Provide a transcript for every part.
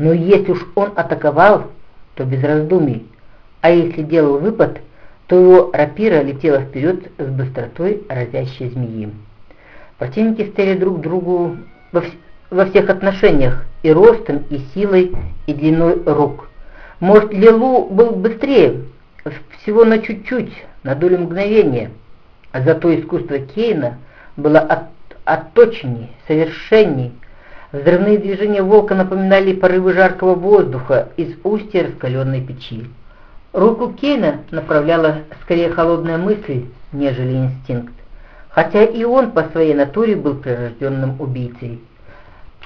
Но если уж он атаковал, то без раздумий, а если делал выпад, то его рапира летела вперед с быстротой разящей змеи. Противники стояли друг другу во, вс во всех отношениях, и ростом, и силой, и длиной рук. Может, Лилу был быстрее, всего на чуть-чуть, на долю мгновения, а зато искусство Кейна было от, отточенней, совершенней. Взрывные движения волка напоминали порывы жаркого воздуха из устья раскаленной печи. Руку Кейна направляла скорее холодная мысль, нежели инстинкт, хотя и он по своей натуре был прирожденным убийцей.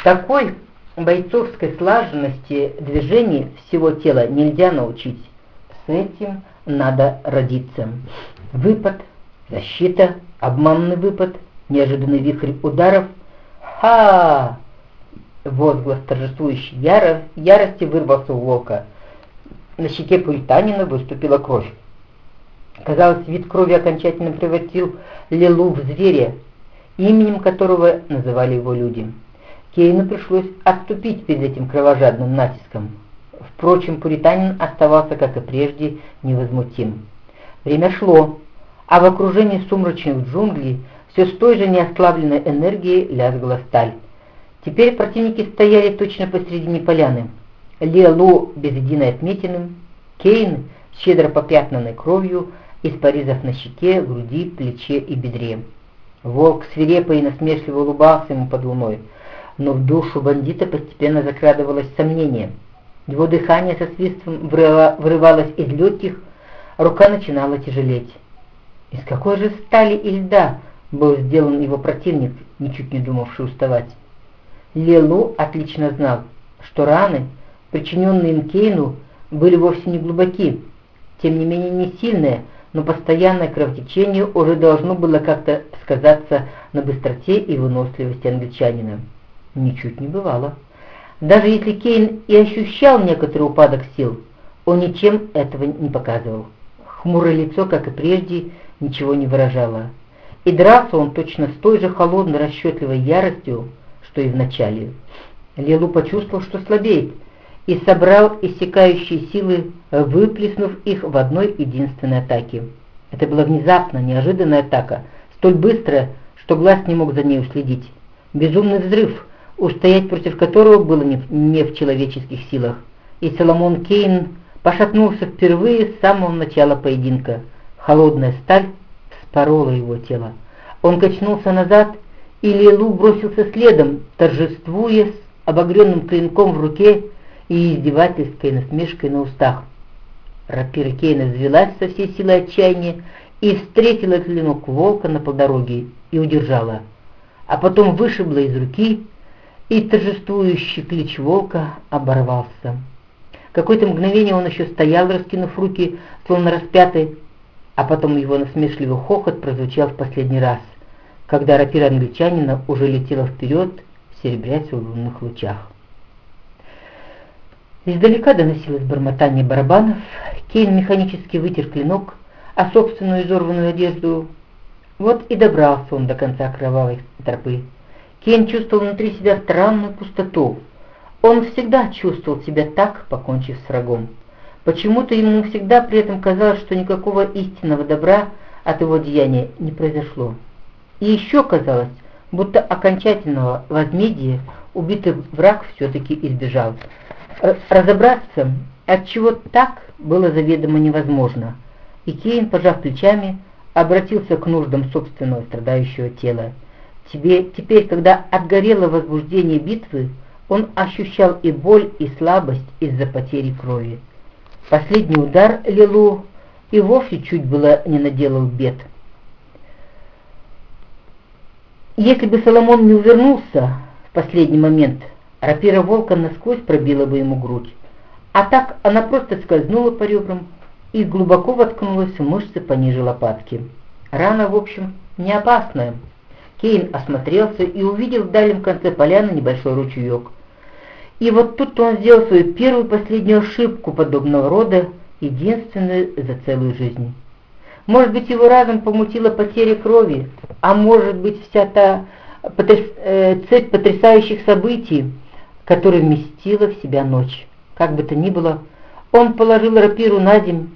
Такой бойцовской слаженности движений всего тела нельзя научить. С этим надо родиться. Выпад, защита, обманный выпад, неожиданный вихрь ударов. Ха! Возглас торжествующей яро... ярости вырвался у волка. На щеке пуританина выступила кровь. Казалось, вид крови окончательно превратил Лилу в зверя, именем которого называли его люди. Кейну пришлось отступить перед этим кровожадным натиском. Впрочем, пуританин оставался, как и прежде, невозмутим. Время шло, а в окружении сумрачных джунглей все с той же неослабленной энергией лязгала сталь. Теперь противники стояли точно посередине поляны. Лиалу без единой отметины, Кейн, щедро попятнанной кровью, из порезов на щеке, груди, плече и бедре. Волк свирепо и насмешливо улыбался ему под луной, но в душу бандита постепенно закрадывалось сомнение. Его дыхание со свистом вырывалось из легких, рука начинала тяжелеть. Из какой же стали и льда был сделан его противник, ничуть не думавший уставать? Лелу отлично знал, что раны, причиненные им Кейну, были вовсе не глубоки, тем не менее не сильные, но постоянное кровотечение уже должно было как-то сказаться на быстроте и выносливости англичанина. Ничуть не бывало. Даже если Кейн и ощущал некоторый упадок сил, он ничем этого не показывал. Хмурое лицо, как и прежде, ничего не выражало. И дрался он точно с той же холодной расчетливой яростью, что и в начале. Лилу почувствовал, что слабеет, и собрал иссякающие силы, выплеснув их в одной единственной атаке. Это была внезапно, неожиданная атака, столь быстрая, что глаз не мог за ней уследить. Безумный взрыв — устоять против которого было не, не в человеческих силах. И Соломон Кейн пошатнулся впервые с самого начала поединка. Холодная сталь спорола его тело. Он качнулся назад, и Лилу бросился следом, торжествуя с обогренным клинком в руке и издевательской насмешкой на устах. Рапира Кейна взвелась со всей силой отчаяния и встретила клинок волка на полдороге и удержала, а потом вышибла из руки и торжествующий клич волка оборвался. Какое-то мгновение он еще стоял, раскинув руки, словно распятый, а потом его насмешливый хохот прозвучал в последний раз, когда рапира англичанина уже летела вперед, серебрясь в лунных лучах. Издалека доносилось бормотание барабанов, Кейн механически вытер клинок, а собственную изорванную одежду. Вот и добрался он до конца кровавой тропы. Кен чувствовал внутри себя странную пустоту. Он всегда чувствовал себя так, покончив с врагом. Почему-то ему всегда при этом казалось, что никакого истинного добра от его деяния не произошло. И еще казалось, будто окончательного возмездия убитый враг все-таки избежал. Разобраться, от чего так, было заведомо невозможно. И Кейн, пожав плечами, обратился к нуждам собственного страдающего тела. Тебе теперь, когда отгорело возбуждение битвы, он ощущал и боль, и слабость из-за потери крови. Последний удар Лилу и вовсе чуть было не наделал бед. Если бы Соломон не увернулся в последний момент, рапира волка насквозь пробила бы ему грудь, а так она просто скользнула по ребрам и глубоко воткнулась в мышцы пониже лопатки. Рана, в общем, не опасная. Кейн осмотрелся и увидел в дальнем конце поляны небольшой ручеек. И вот тут он сделал свою первую последнюю ошибку подобного рода, единственную за целую жизнь. Может быть, его разом помутила потеря крови, а может быть, вся та потряс, э, цепь потрясающих событий, которое вместило в себя ночь. Как бы то ни было, он положил рапиру на землю